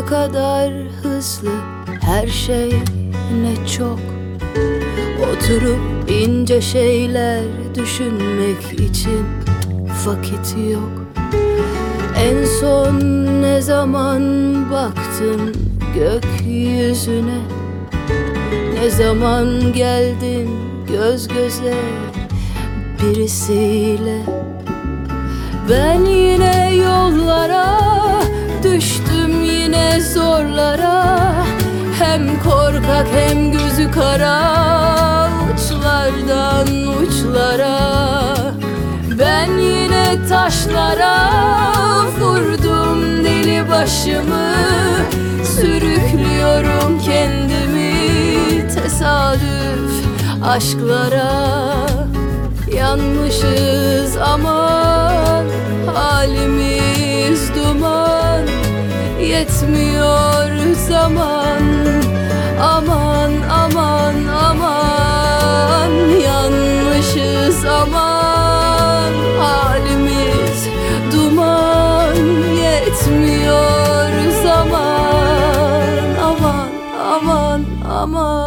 Ne kadar hızlı her şey ne çok. Oturup ince şeyler düşünmek için vakit yok. En son ne zaman baktın gökyüzüne? Ne zaman geldin göz göze birisiyle zorlara Hem korkak hem gözü kara uçlardan uçlara. Ben yine taşlara vurdum deli başımı Sürüklüyorum kendimi tesadüf aşklara. Yanmışız aman halimiz duman Yetmiyor zaman aman aman aman. Yanmışız aman halimiz duman Yetmiyor zaman. Aman aman aman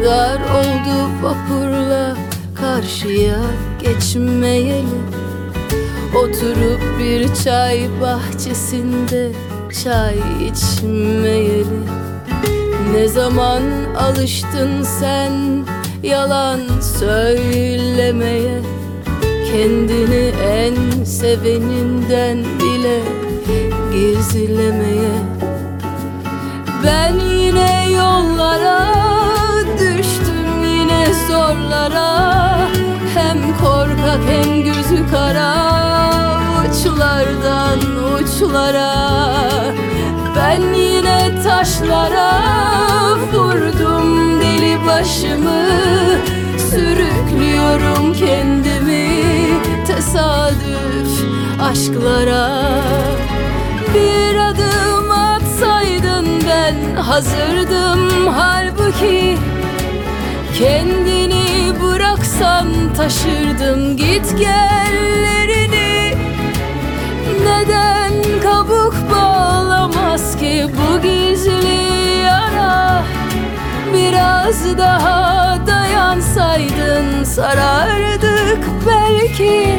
kadar oldu vapurla karşıya geçmeyeli. Oturup bir çay bahçesinde çay içmeyeli. Ne zaman alıştın sen yalan söylemeye? Kendini en seveninden bile gizlemeye. Ben yine yollara zorlara Hem korkak hem gözü kara uçlardan uçlara. Ben yine taşlara vurdum deli başımı Sürüklüyorum kendimi tesadüf aşklara. Bir adım atsaydın ben hazırdım halbuki bıraksan taşırdım git gellerini. Neden kabuk bağlamaz ki bu gizli yara? Biraz daha dayansaydın sarardık belki.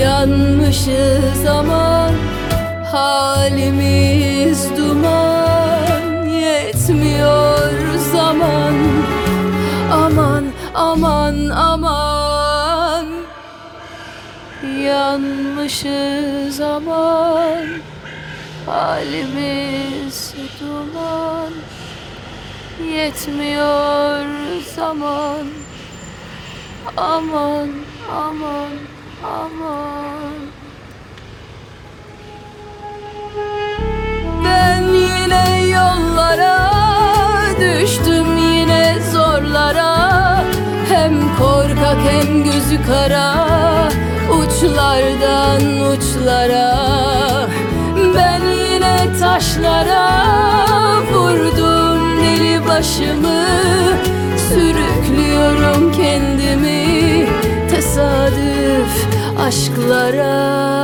Yanmışız aman halimiz aman aman. Yanmışız aman. Halimiz duman. Yetmiyor zaman. Aman aman aman gözü kara uçlardan uçlara. Ben yine taşlara vurdum deli başımı. Sürüklüyorum kendimi tesadüf aşklara